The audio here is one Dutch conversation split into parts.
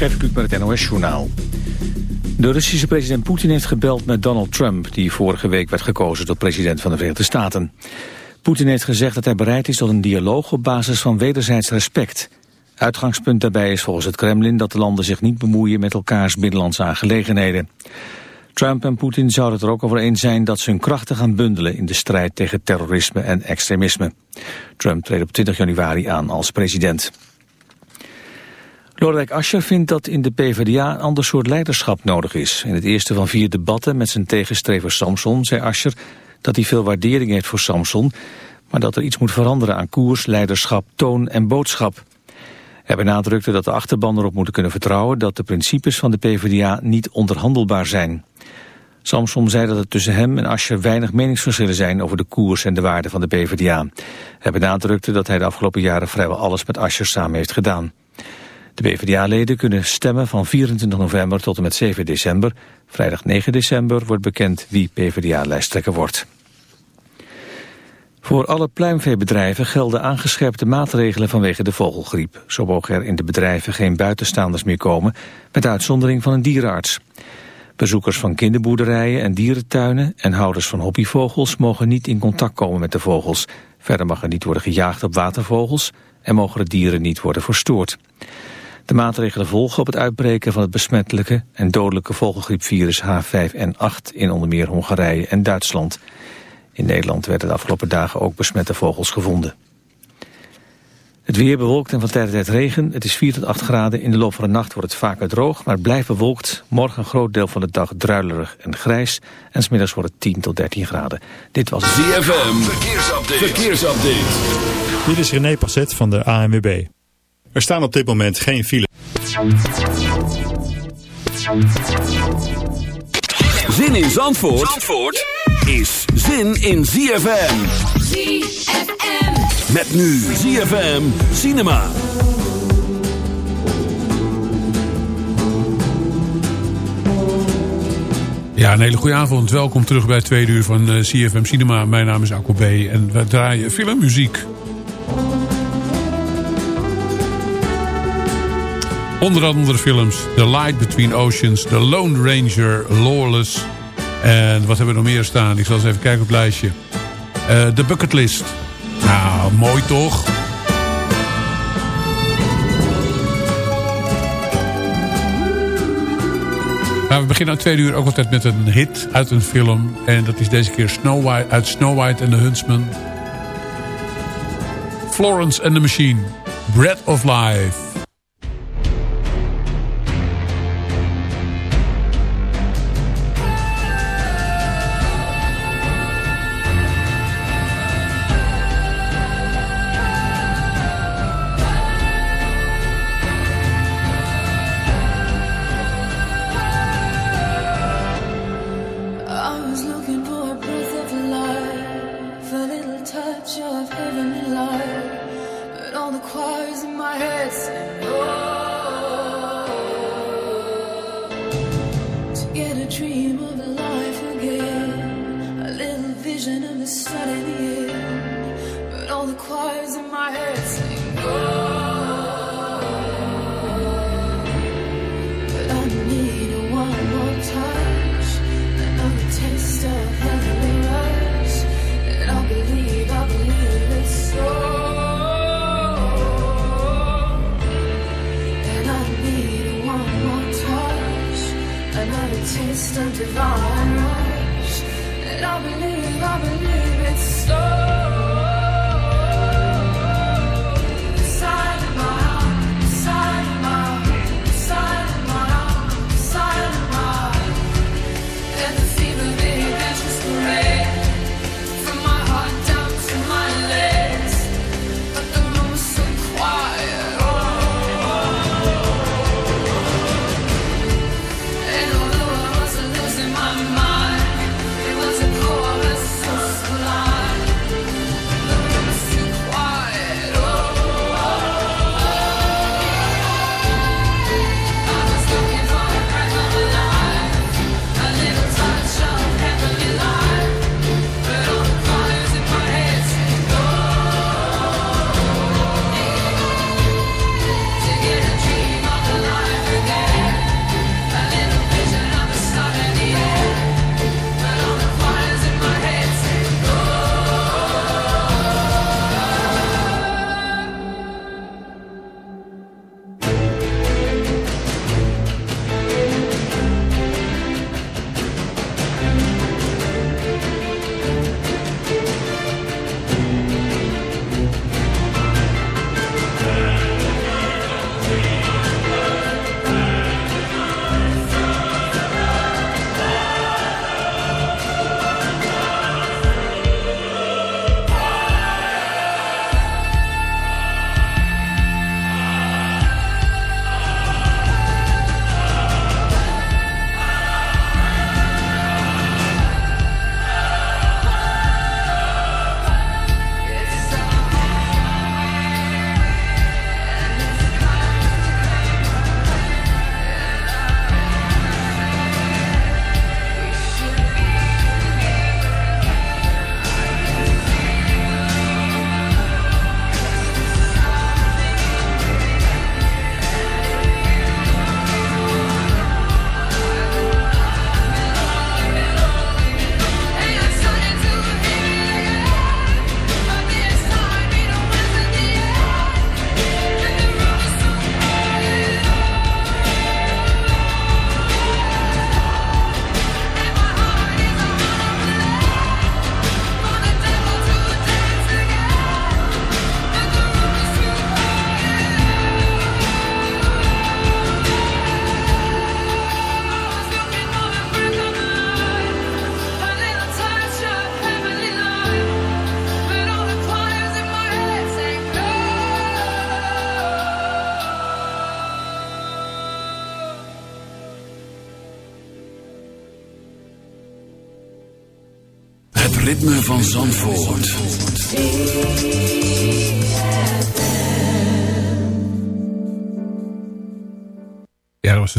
Gert Kluk met het NOS-journaal. De Russische president Poetin heeft gebeld met Donald Trump... die vorige week werd gekozen tot president van de Verenigde Staten. Poetin heeft gezegd dat hij bereid is tot een dialoog op basis van wederzijds respect. Uitgangspunt daarbij is volgens het Kremlin dat de landen zich niet bemoeien met elkaars binnenlandse aangelegenheden. Trump en Poetin zouden het er ook over eens zijn dat ze hun krachten gaan bundelen in de strijd tegen terrorisme en extremisme. Trump treedt op 20 januari aan als president. Lodewijk Asscher vindt dat in de PvdA een ander soort leiderschap nodig is. In het eerste van vier debatten met zijn tegenstrever Samson zei Asscher dat hij veel waardering heeft voor Samson, maar dat er iets moet veranderen aan koers, leiderschap, toon en boodschap. Hij benadrukte dat de achterban erop moeten kunnen vertrouwen dat de principes van de PvdA niet onderhandelbaar zijn. Samson zei dat er tussen hem en Asscher weinig meningsverschillen zijn over de koers en de waarden van de PvdA. Hij benadrukte dat hij de afgelopen jaren vrijwel alles met Asscher samen heeft gedaan. De PvdA-leden kunnen stemmen van 24 november tot en met 7 december. Vrijdag 9 december wordt bekend wie PvdA-lijsttrekker wordt. Voor alle pluimveebedrijven gelden aangescherpte maatregelen vanwege de vogelgriep. Zo mogen er in de bedrijven geen buitenstaanders meer komen, met uitzondering van een dierenarts. Bezoekers van kinderboerderijen en dierentuinen en houders van hobbyvogels mogen niet in contact komen met de vogels. Verder mag er niet worden gejaagd op watervogels en mogen de dieren niet worden verstoord. De maatregelen volgen op het uitbreken van het besmettelijke en dodelijke vogelgriepvirus H5N8 in onder meer Hongarije en Duitsland. In Nederland werden de afgelopen dagen ook besmette vogels gevonden. Het weer bewolkt en van tijd tot tijd regen. Het is 4 tot 8 graden. In de loop van de nacht wordt het vaker droog, maar het blijft bewolkt. Morgen een groot deel van de dag druilerig en grijs. En smiddags wordt het 10 tot 13 graden. Dit was ZFM. Verkeersupdate. Verkeersupdate. Dit is René Passet van de ANWB. Er staan op dit moment geen file. Zin in Zandvoort, Zandvoort is zin in ZFM. ZFM. Met nu ZFM Cinema. Ja, een hele goede avond. Welkom terug bij het tweede uur van uh, eh, CFM Cinema. Mijn naam is Akko B. En we draaien filmmuziek. Onder andere films The Light Between Oceans, The Lone Ranger, Lawless. En wat hebben we nog meer staan? Ik zal eens even kijken op het lijstje. Uh, The Bucket List. Nou, mooi toch? Nou, we beginnen aan tweede uur ook altijd met een hit uit een film. En dat is deze keer Snow White, uit Snow White and the Huntsman. Florence and the Machine. Breath of Life.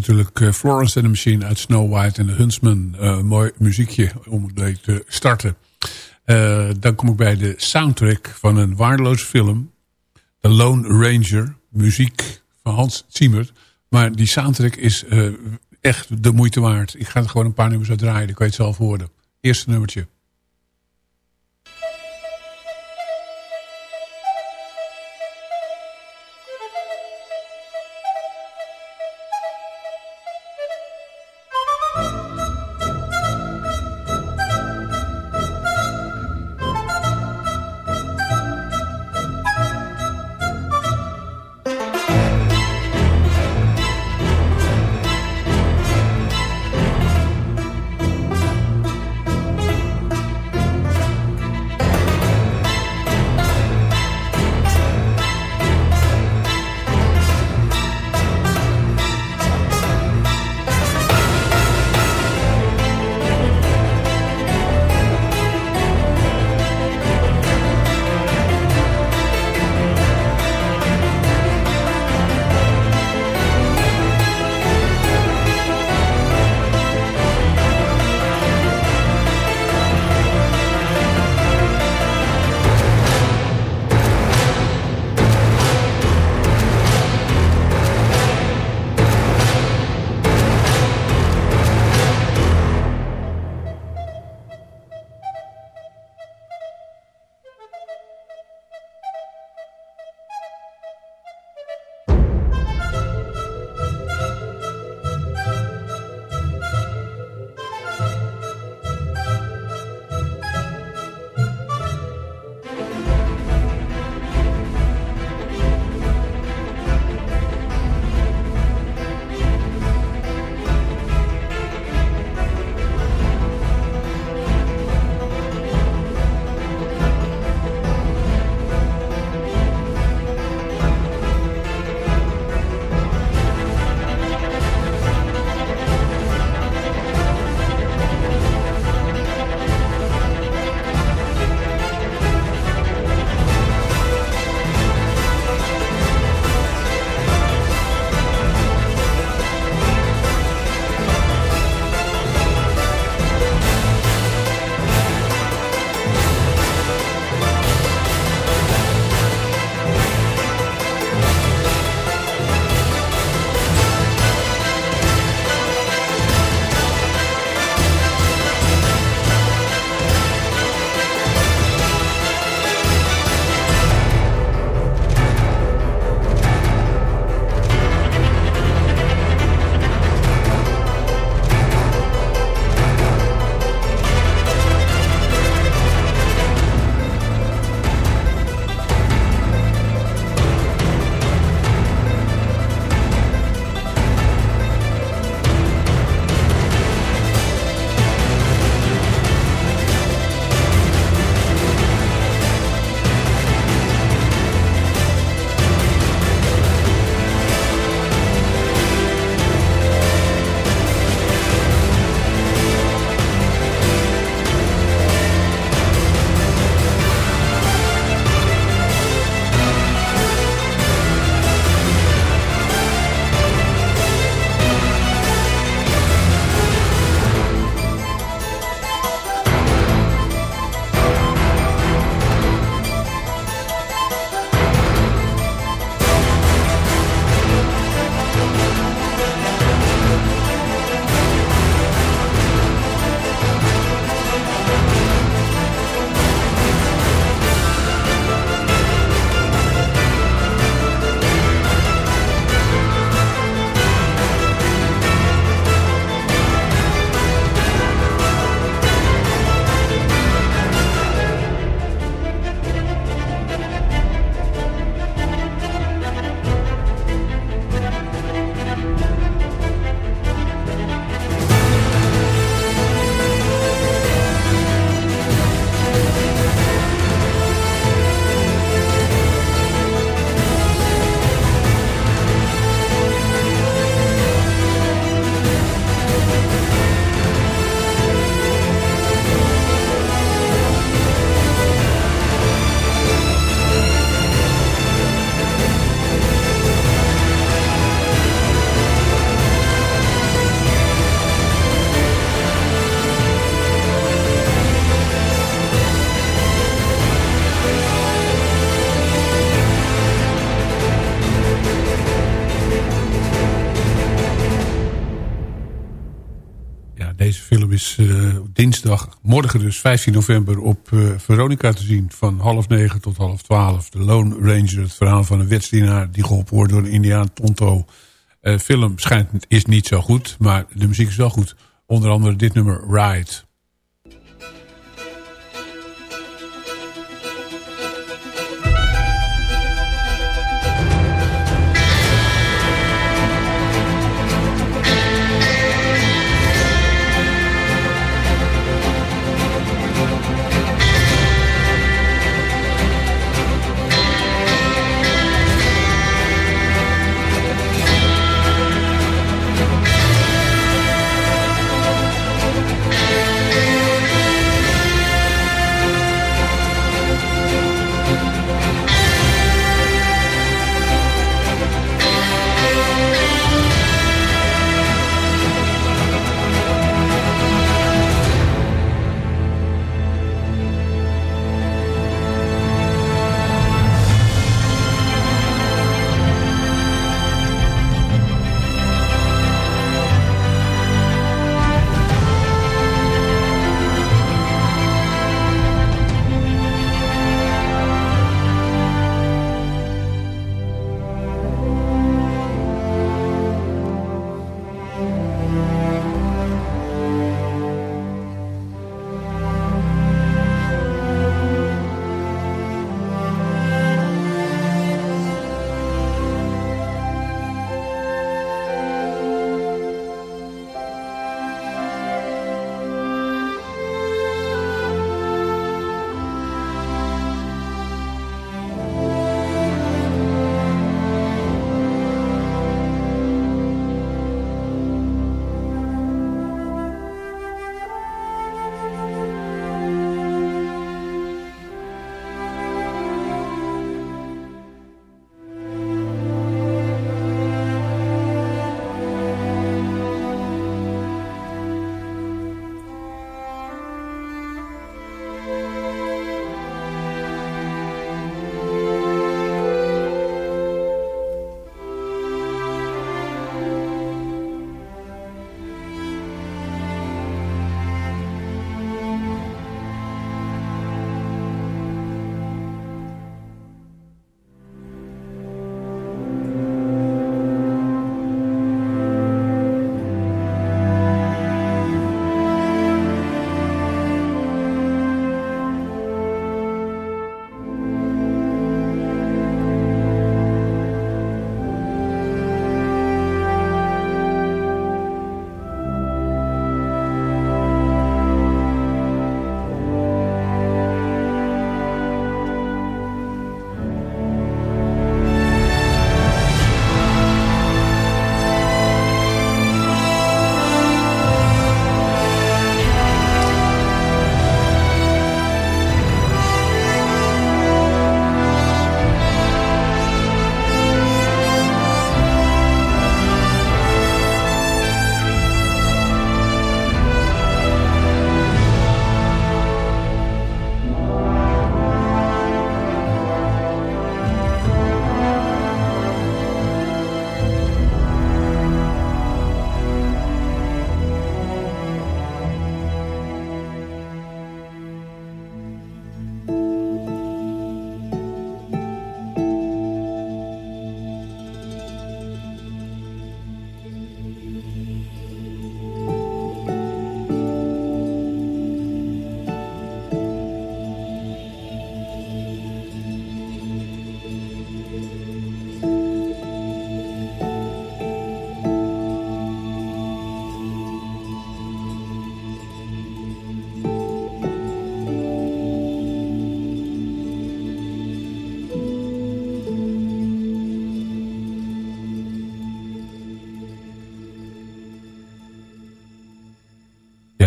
Natuurlijk eh, Florence and the Machine uit Snow White en de Huntsman. Uh, mooi muziekje om mee te starten. Uh, dan kom ik bij de soundtrack van een waardeloze film. The Lone Ranger. Muziek van Hans Zimmer. Maar die soundtrack is echt de moeite waard. Ik ga er gewoon een paar nummers uit draaien. Dan kan je het zelf horen. Eerste nummertje. Morgen dus 15 november op uh, Veronica te zien. Van half negen tot half twaalf. De Lone Ranger, het verhaal van een wetsdienaar die geholpen wordt door een indiaan Tonto. Uh, film schijnt, is niet zo goed, maar de muziek is wel goed. Onder andere dit nummer Ride.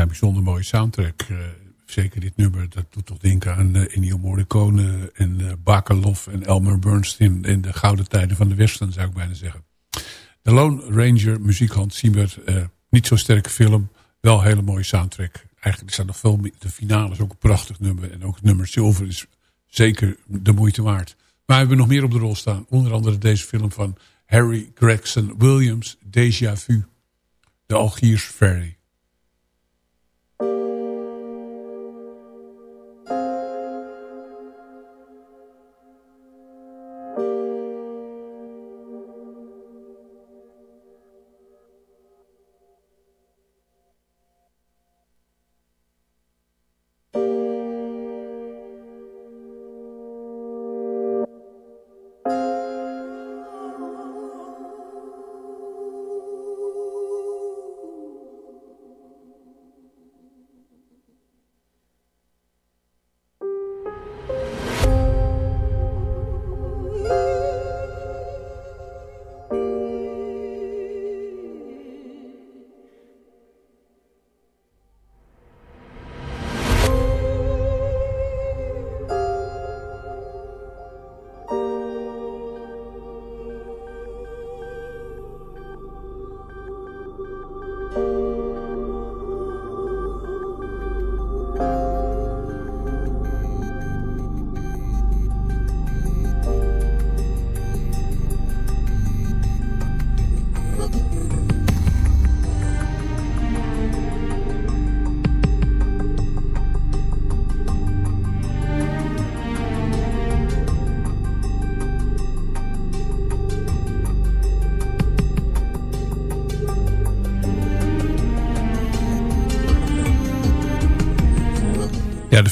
Bijzonder mooie soundtrack. Uh, zeker dit nummer, dat doet toch denken aan uh, Ennio Morricone en uh, Bakalov en Elmer Bernstein in de gouden tijden van de Westen, zou ik bijna zeggen. De Lone Ranger, muziekhand Siebert, niet zo sterke film, wel een hele mooie soundtrack. Eigenlijk staat nog veel de finale is ook een prachtig nummer en ook het nummer Silver is zeker de moeite waard. Maar we hebben nog meer op de rol staan, onder andere deze film van Harry Gregson Williams, Deja Vu, de Algiers Ferry.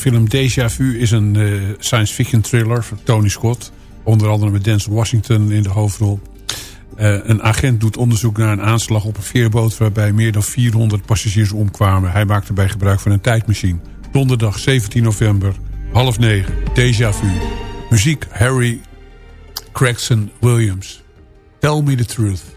Film Deja Vu is een uh, science fiction thriller van Tony Scott. Onder andere met Denzel Washington in de hoofdrol. Uh, een agent doet onderzoek naar een aanslag op een veerboot... waarbij meer dan 400 passagiers omkwamen. Hij maakte bij gebruik van een tijdmachine. Donderdag 17 november, half negen, Deja Vu. Muziek Harry Gregson Williams. Tell me the truth.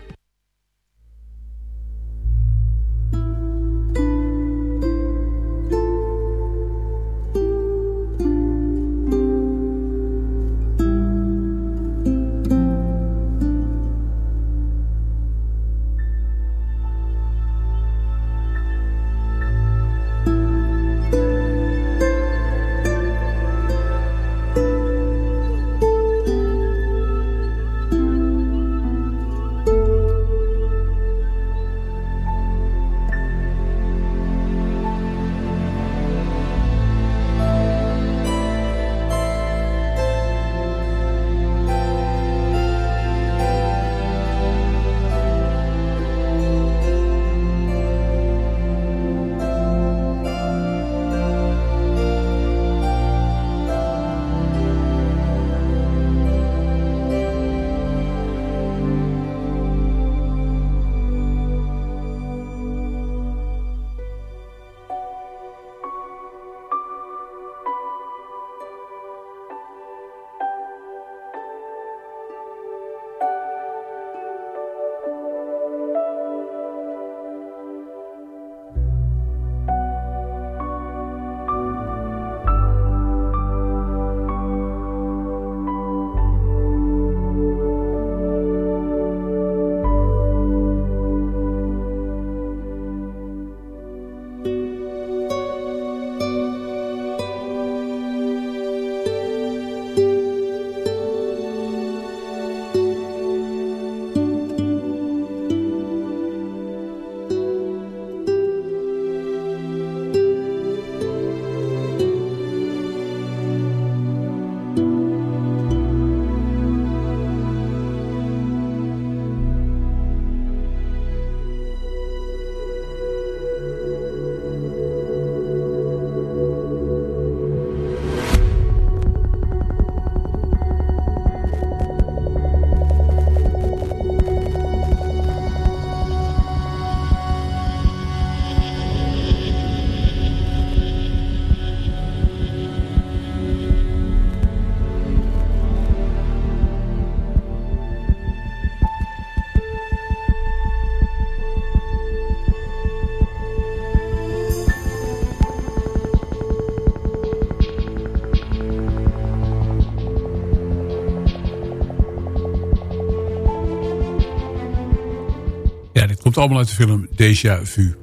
Komt allemaal uit de film Deja Vu.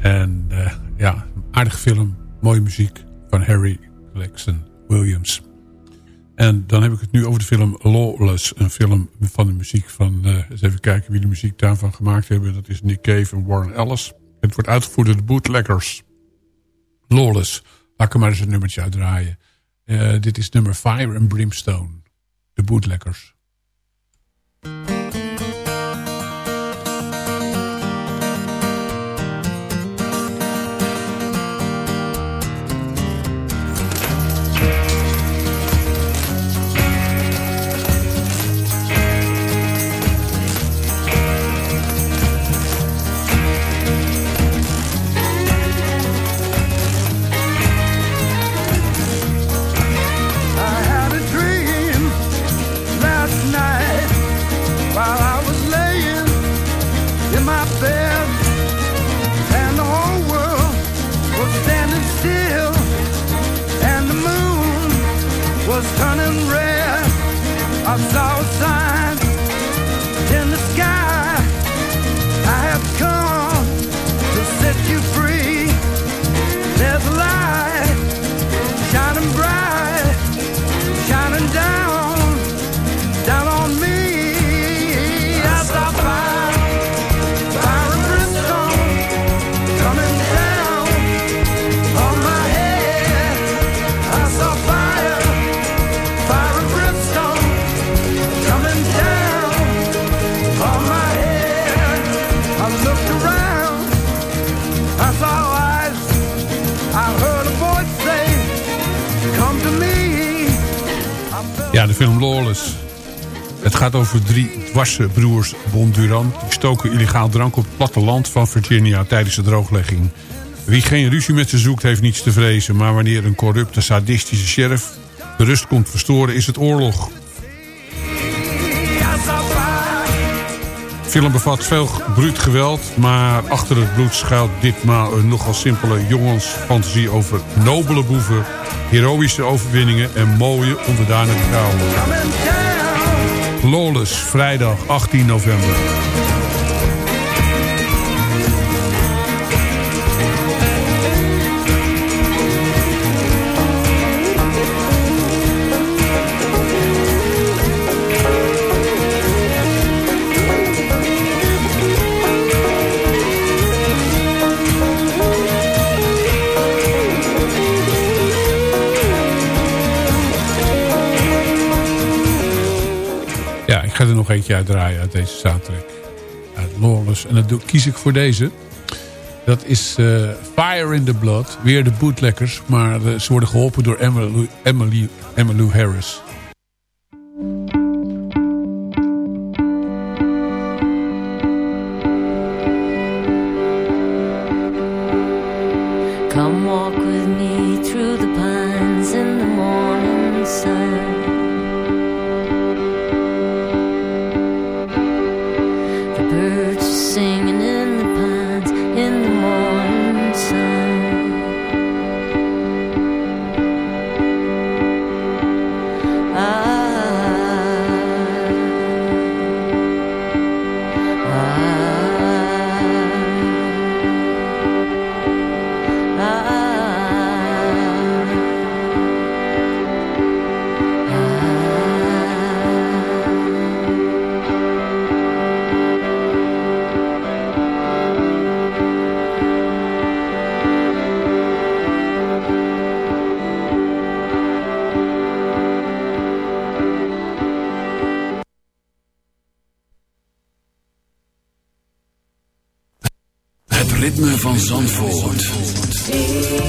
En uh, ja, aardige film, mooie muziek van Harry Gregson Williams. En dan heb ik het nu over de film Lawless. Een film van de muziek van... Uh, eens even kijken wie de muziek daarvan gemaakt hebben. Dat is Nick Cave en Warren Ellis. Het wordt uitgevoerd door de Bootleggers. Lawless. Laat ik er maar eens een nummertje uitdraaien. Uh, dit is nummer Fire and Brimstone. De Bootleggers. Gaat over drie dwarsbroers Bondurant. Die stoken illegaal drank op het platteland van Virginia tijdens de drooglegging. Wie geen ruzie met ze zoekt heeft niets te vrezen. Maar wanneer een corrupte sadistische sheriff de rust komt verstoren is het oorlog. De film bevat veel bruut geweld, maar achter het bloed schuilt ditmaal een nogal simpele jongensfantasie over nobele boeven, heroïsche overwinningen en mooie onderdanige vrouwen. Lawless, vrijdag 18 november. Nog eentje uitdraaien uit deze soundtrack. Uit Lawless. En dan kies ik voor deze. Dat is uh, Fire in the Blood. Weer de bootleggers. Maar uh, ze worden geholpen door Emily, Emily, Emmylou Harris. Zandvoort.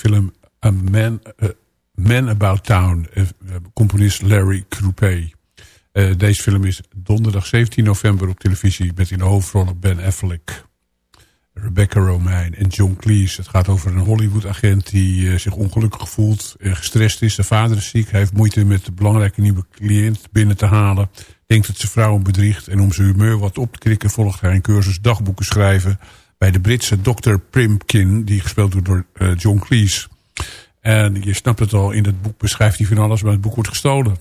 Film A Man, Man About Town. Uh, componist Larry Croupé. Uh, deze film is donderdag 17 november op televisie... met in de hoofdrollen Ben Affleck, Rebecca Romijn en John Cleese. Het gaat over een Hollywood-agent die zich ongelukkig voelt... gestrest is. Zijn vader is ziek. Hij heeft moeite met de belangrijke nieuwe cliënt binnen te halen. Denkt dat zijn vrouw hem bedriegt. En om zijn humeur wat op te krikken volgt hij een cursus dagboeken schrijven bij de Britse Dr. Primkin, die gespeeld wordt door uh, John Cleese. En je snapt het al, in het boek beschrijft hij van alles, maar het boek wordt gestolen.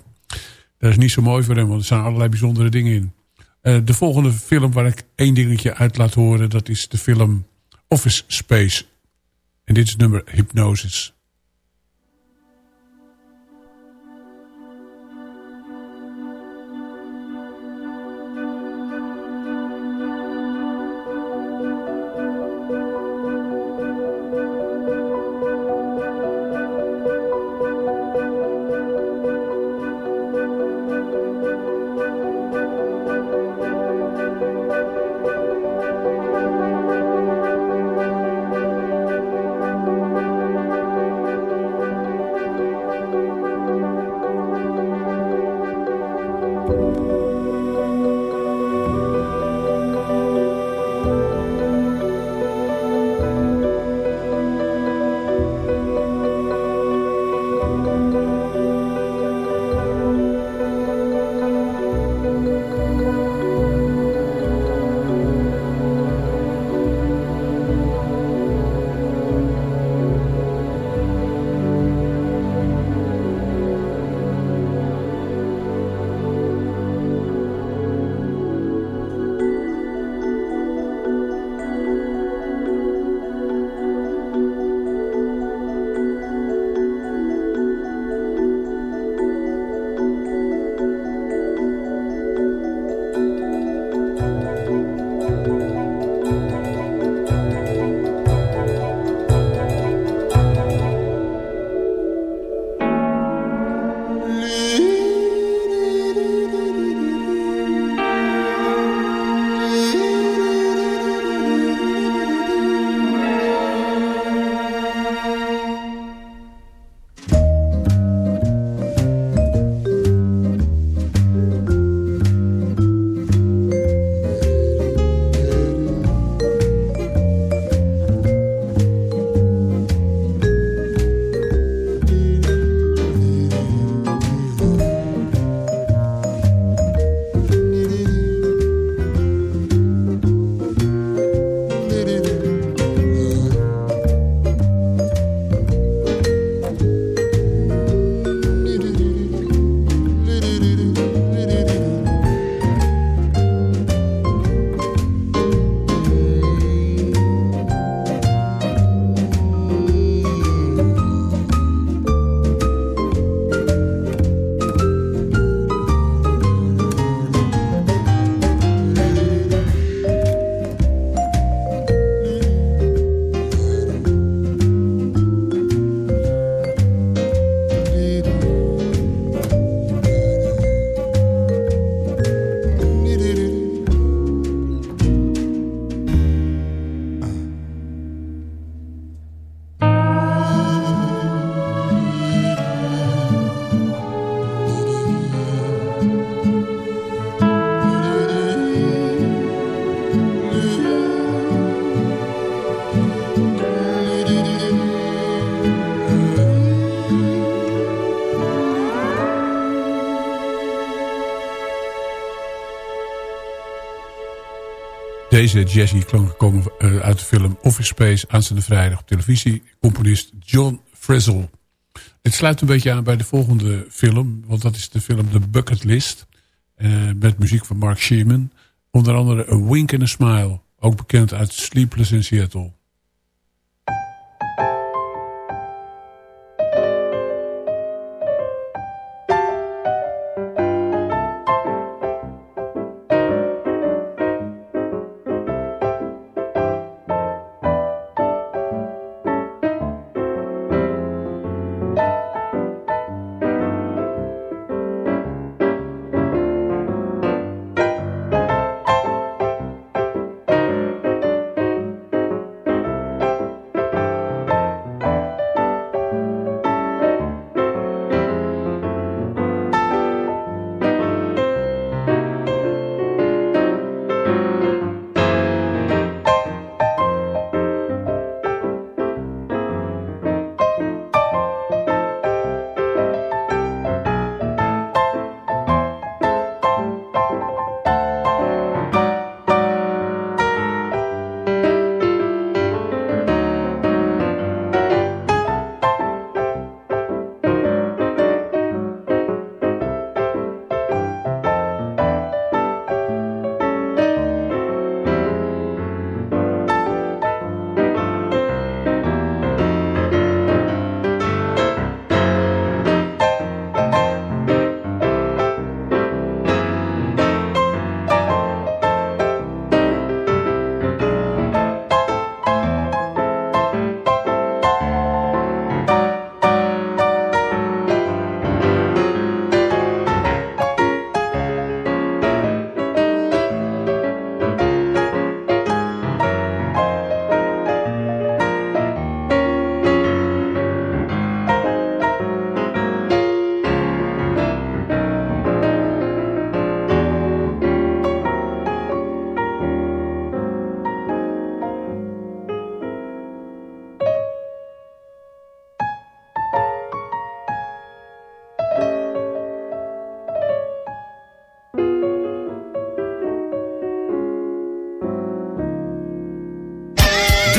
Dat is niet zo mooi voor hem, want er staan allerlei bijzondere dingen in. Uh, de volgende film waar ik één dingetje uit laat horen, dat is de film Office Space. En dit is nummer Hypnosis. Deze jazzy klanken komen uh, uit de film Office Space aanstaande vrijdag op televisie. Componist John Frizzle. Het sluit een beetje aan bij de volgende film. Want dat is de film The Bucket List. Uh, met muziek van Mark Sheeman. Onder andere A Wink and a Smile. Ook bekend uit Sleepless in Seattle.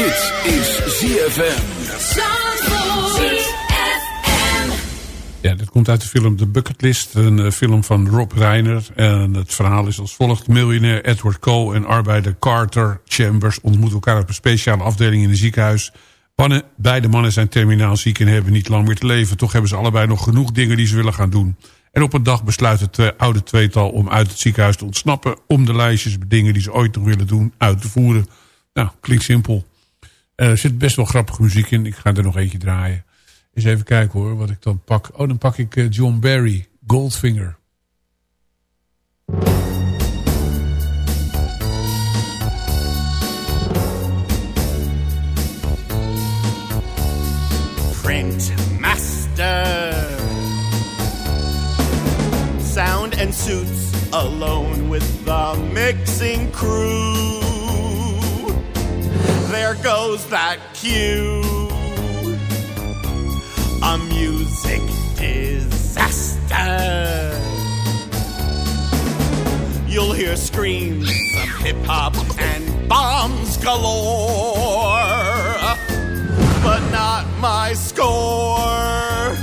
Dit is ZFM. Ja, dit komt uit de film The Bucketlist. Een uh, film van Rob Reiner. En het verhaal is als volgt. Miljonair Edward Cole en arbeider Carter Chambers... ontmoeten elkaar op een speciale afdeling in een ziekenhuis. Mannen, beide mannen zijn terminaal ziek en hebben niet lang meer te leven. Toch hebben ze allebei nog genoeg dingen die ze willen gaan doen. En op een dag besluit het oude tweetal om uit het ziekenhuis te ontsnappen... om de lijstjes dingen die ze ooit nog willen doen uit te voeren. Nou, klinkt simpel. Er zit best wel grappige muziek in. Ik ga er nog eentje draaien. Eens even kijken hoor, wat ik dan pak. Oh, dan pak ik John Barry, Goldfinger. Print Master Sound and suits alone with the mixing crew There goes that cue a music disaster. You'll hear screams of hip hop and bombs galore, but not my score.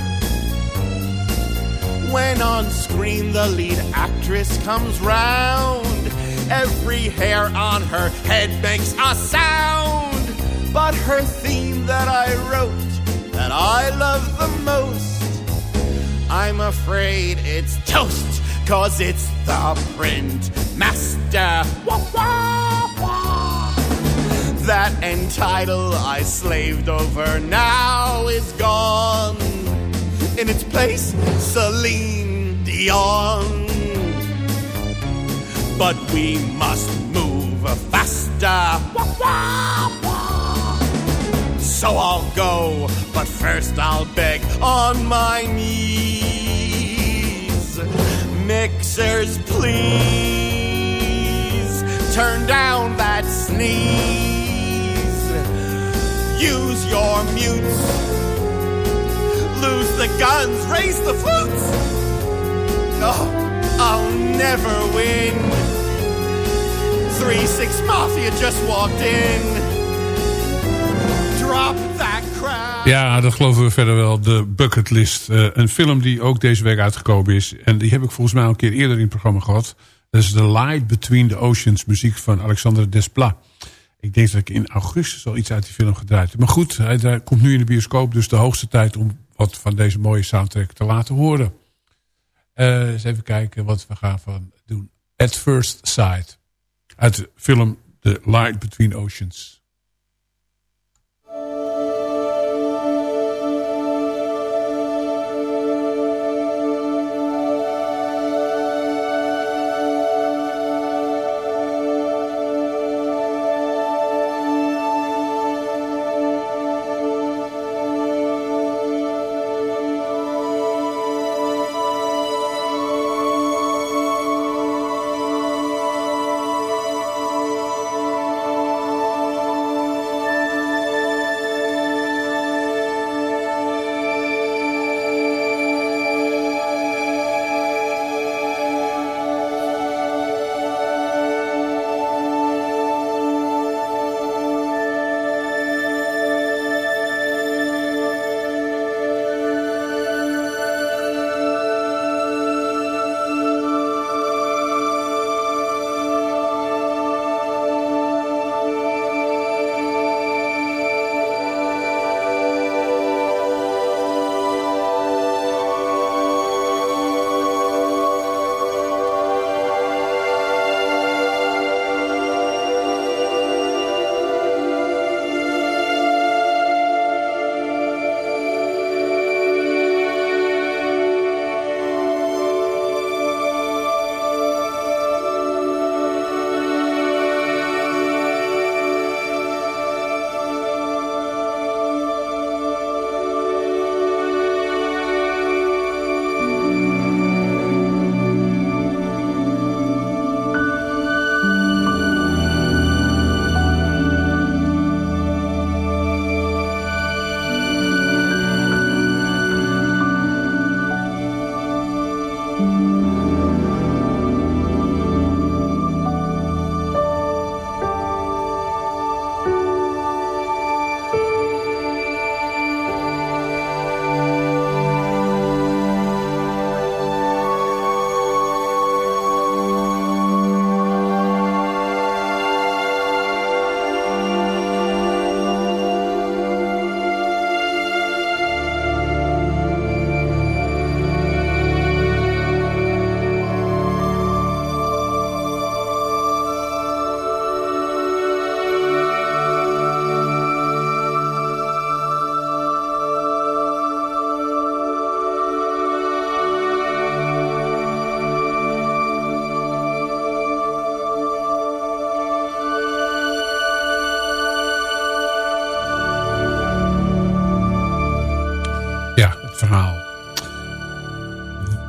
When on screen the lead actress comes round, every hair on her head makes a sound. But her theme that I wrote that I love the most. I'm afraid it's toast, cause it's the print master. Wah, wah, wah. That end title I slaved over now is gone. In its place, Celine Dion. But we must move faster. So I'll go, but first I'll beg on my knees. Mixers, please turn down that sneeze. Use your mutes. Lose the guns, raise the flutes. Oh, I'll never win. 3-6 Mafia just walked in. Ja, dat geloven we verder wel. De Bucketlist. Uh, een film die ook deze week uitgekomen is. En die heb ik volgens mij al een keer eerder in het programma gehad. Dat is The Light Between the Oceans. Muziek van Alexander Desplat. Ik denk dat ik in augustus al iets uit die film gedraaid. Maar goed, hij komt nu in de bioscoop. Dus de hoogste tijd om wat van deze mooie soundtrack te laten horen. Uh, eens even kijken wat we gaan van doen. At First Sight. Uit de film The Light Between Oceans.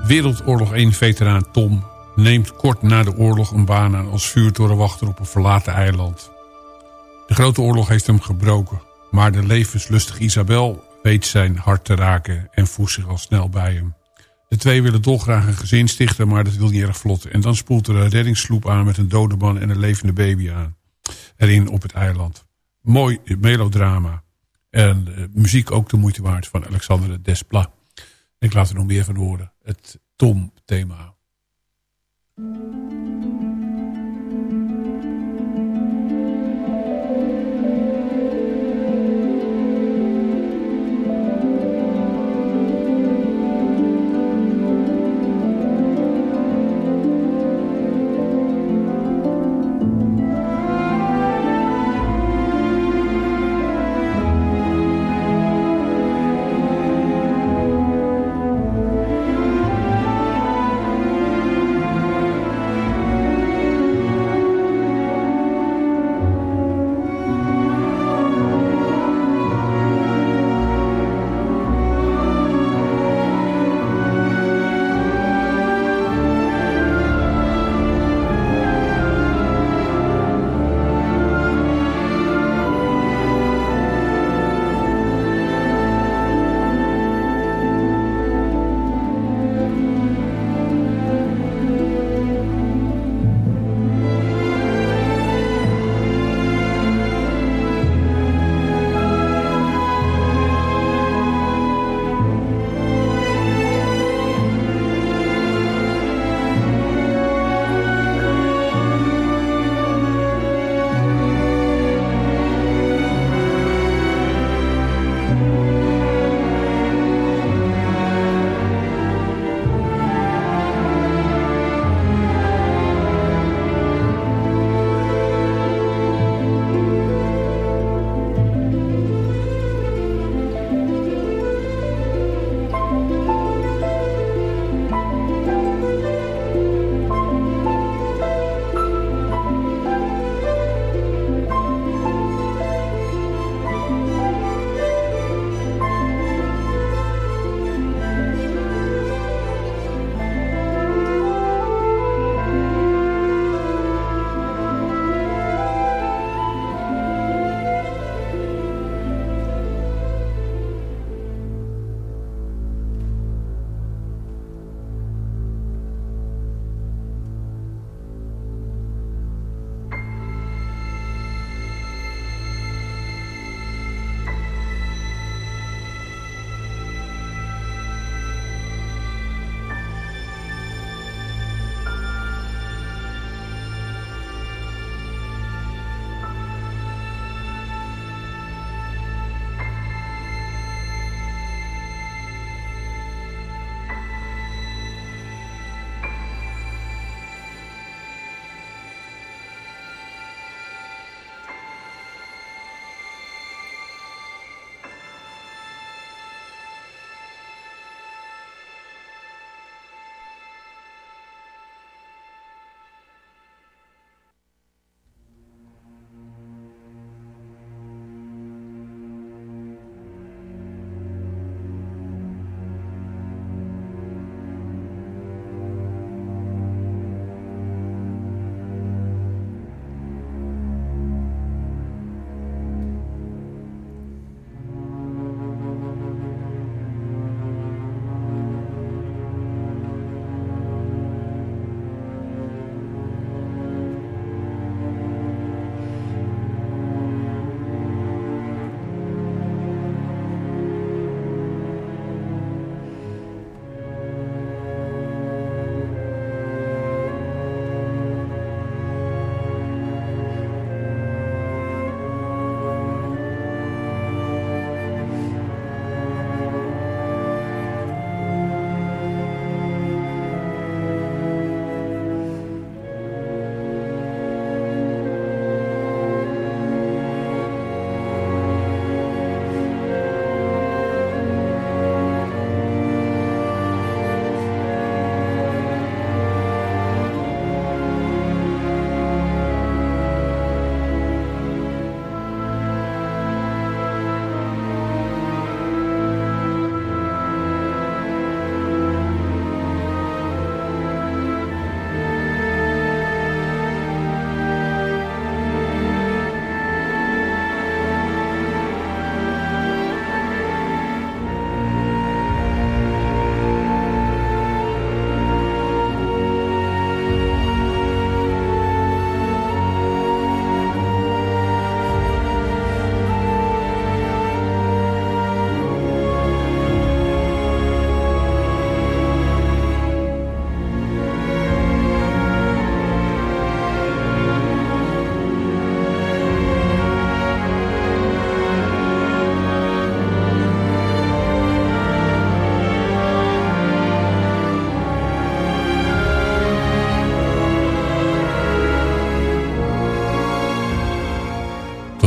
Wereldoorlog 1-veteraan Tom neemt kort na de oorlog een baan aan als vuurtorenwachter op een verlaten eiland. De grote oorlog heeft hem gebroken, maar de levenslustige Isabel weet zijn hart te raken en voegt zich al snel bij hem. De twee willen dolgraag een gezin stichten, maar dat wil niet erg vlot. En dan spoelt er een reddingssloep aan met een dode man en een levende baby aan. Erin op het eiland. Mooi melodrama. En uh, muziek ook de moeite waard van Alexander Desplat. Ik laat er nog meer van horen. Het Tom-thema.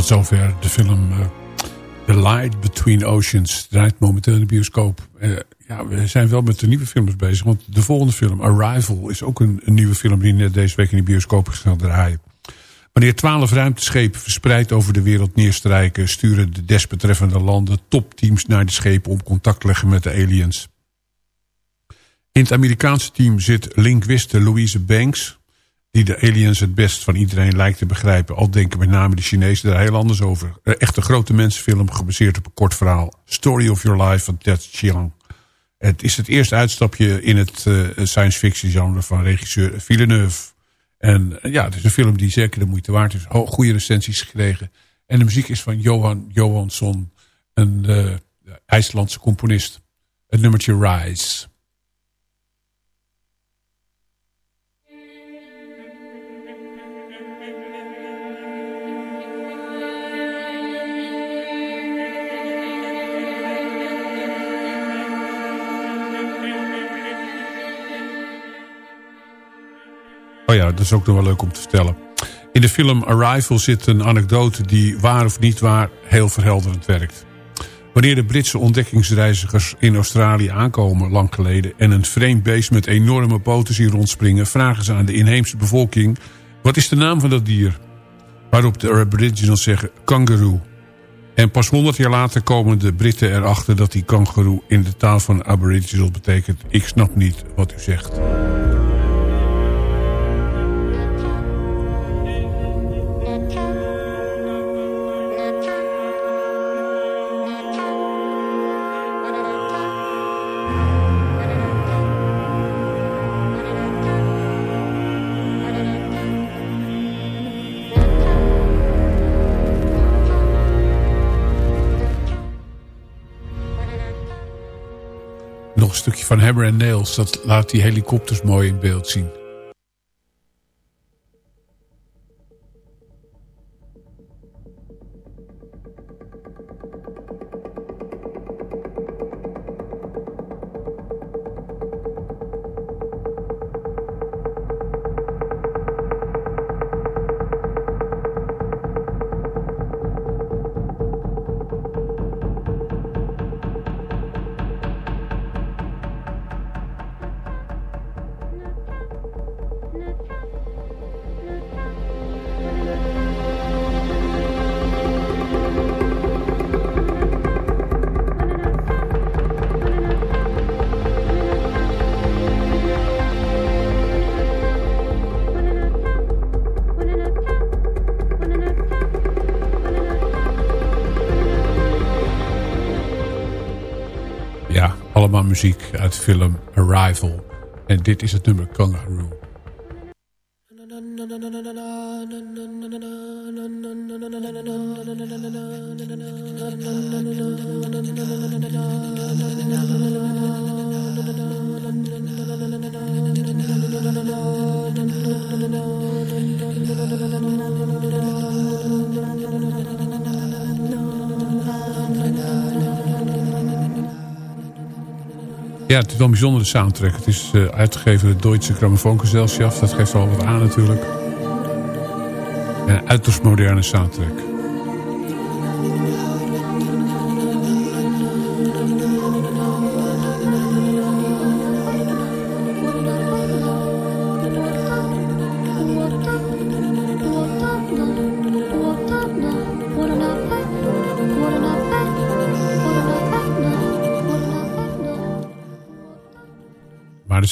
Zover de film uh, The Light Between Oceans. Draait momenteel in de bioscoop. Uh, ja, we zijn wel met de nieuwe films bezig. Want de volgende film, Arrival, is ook een, een nieuwe film... die net deze week in de bioscoop is gaan draaien. Wanneer twaalf ruimteschepen verspreid over de wereld neerstrijken... sturen de desbetreffende landen topteams naar de schepen... om contact te leggen met de aliens. In het Amerikaanse team zit linguiste Louise Banks... die de aliens het best van iedereen lijkt te begrijpen. Al denken met name de Chinezen daar heel anders over. Echt een grote mensenfilm gebaseerd op een kort verhaal. Story of Your Life van Ted Chiang. Het is het eerste uitstapje in het uh, science fiction genre van regisseur Villeneuve. En uh, ja, het is een film die zeker de moeite waard is. Goede recensies gekregen. En de muziek is van Johan Johansson, een IJslandse componist. Het nummertje Rise. Oh ja, dat is ook nog wel leuk om te vertellen. In de film Arrival zit een anekdote die waar of niet waar heel verhelderend werkt. Wanneer de Britse ontdekkingsreizigers in Australië aankomen lang geleden... en een vreemd beest met enorme poten zien rondspringen... vragen ze aan de inheemse bevolking... wat is de naam van dat dier? Waarop de aboriginals zeggen kangaroo. En pas honderd jaar later komen de Britten erachter dat die kangaroo... in de taal van aboriginals betekent... ik snap niet wat u zegt. Stukje van Hammer and Nails. Dat laat die helikopters mooi in beeld zien. Muziek uit film Arrival. En dit is het nummer Kangaroo. Ja, het is wel een bijzondere soundtrack. Het is uh, uitgegeven door de Deutsche Grammophongesellschaft. Dat geeft al wat aan natuurlijk. En een uiterst moderne soundtrack.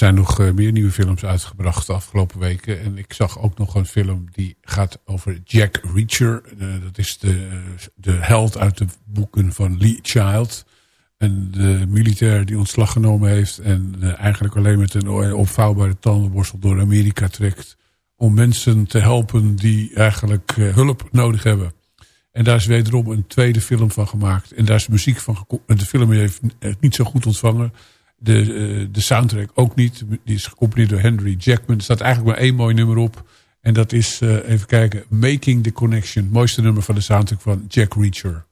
Zijn nog uh, meer nieuwe films uitgebracht de afgelopen weken. En ik zag ook nog een film die gaat over Jack Reacher. Uh, dat is de, de held uit de boeken van Lee Child. En de militair die ontslag genomen heeft. En uh, eigenlijk alleen met een opvouwbare tandenborstel door Amerika trekt. Om mensen te helpen die eigenlijk hulp nodig hebben. En daar is wederom een tweede film van gemaakt. En daar is muziek van De film heeft niet zo goed ontvangen. De, uh, de soundtrack ook niet. Die is gecomponeerd door Henry Jackman. Er staat eigenlijk maar één mooi nummer op. En dat is, uh, even kijken, Making the Connection. mooiste nummer van de soundtrack van Jack Reacher.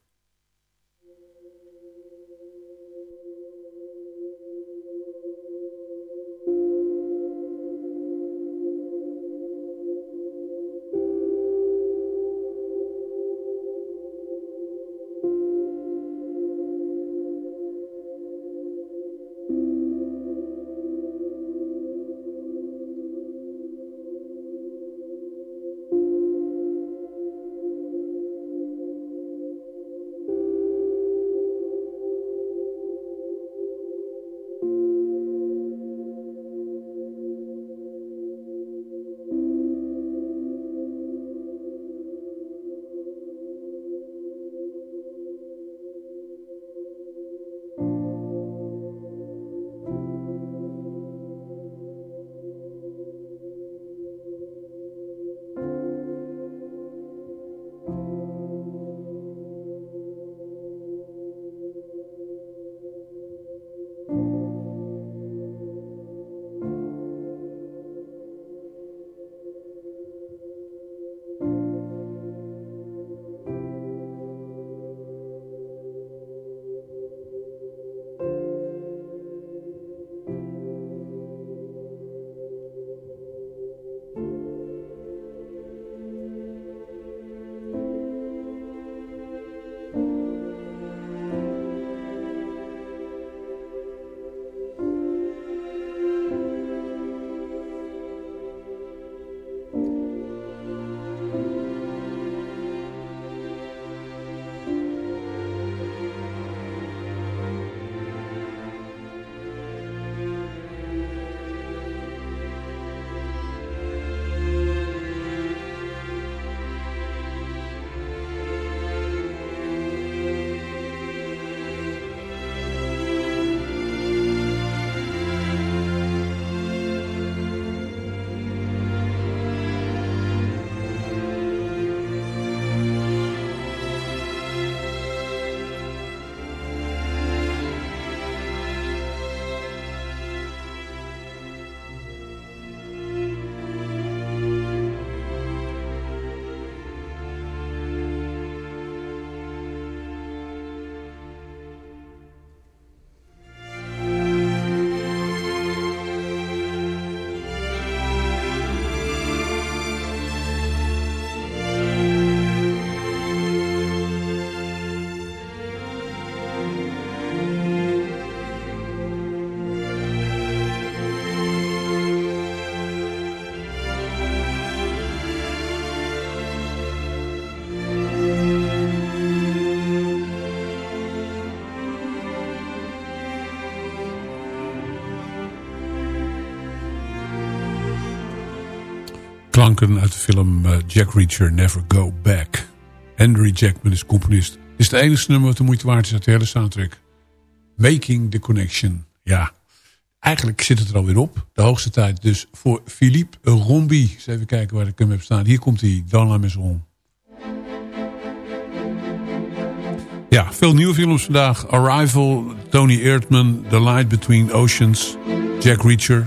Klanken uit de film uh, Jack Reacher Never Go Back. Henry Jackman is componist. Dit is het enige nummer wat de moeite waard is uit de hele soundtrack. Making the Connection. Ja, eigenlijk zit het er alweer op. De hoogste tijd dus voor Philippe Rombi. Eens even kijken waar ik hem heb staan. Hier komt hij, Dans la Maison. Ja, veel nieuwe films vandaag. Arrival, Tony Erdman, The Light Between Oceans, Jack Reacher...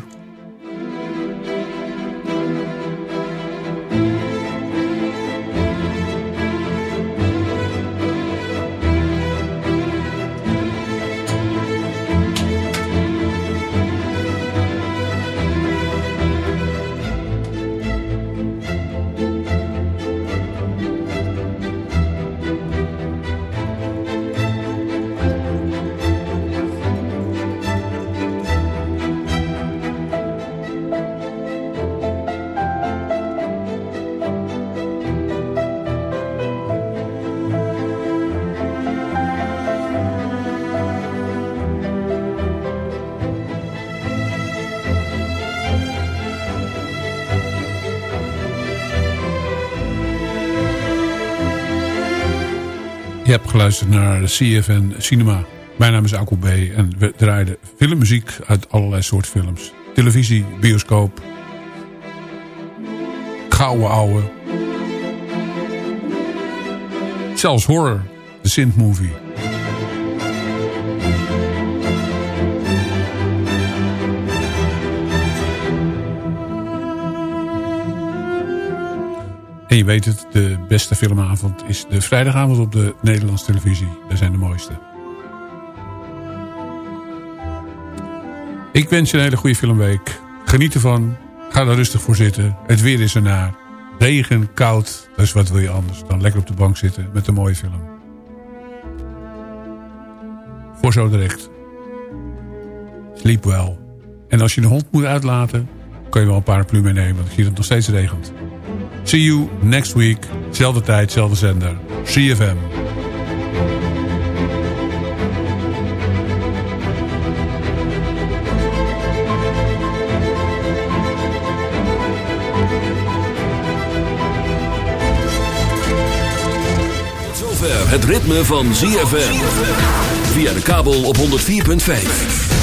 geluisterd naar CFN Cinema. Mijn naam is Akko B. En we draaiden filmmuziek uit allerlei soorten films. Televisie, bioscoop. Gouden ouwe. Zelfs horror. De Sint Movie. En je weet het, de beste filmavond is de vrijdagavond op de Nederlandse televisie. Dat zijn de mooiste. Ik wens je een hele goede filmweek. Geniet ervan. Ga er rustig voor zitten. Het weer is ernaar. Regen, koud. Dus wat wil je anders dan lekker op de bank zitten met een mooie film. Voor zo direct. Sleep well. En als je een hond moet uitlaten, kan je wel een paraplu meenemen. Want hier het nog steeds regent. See you next week. Zelfde tijd, zelfde zender. CFM. Tot zover het ritme van ZFM. Via de kabel op 104.5.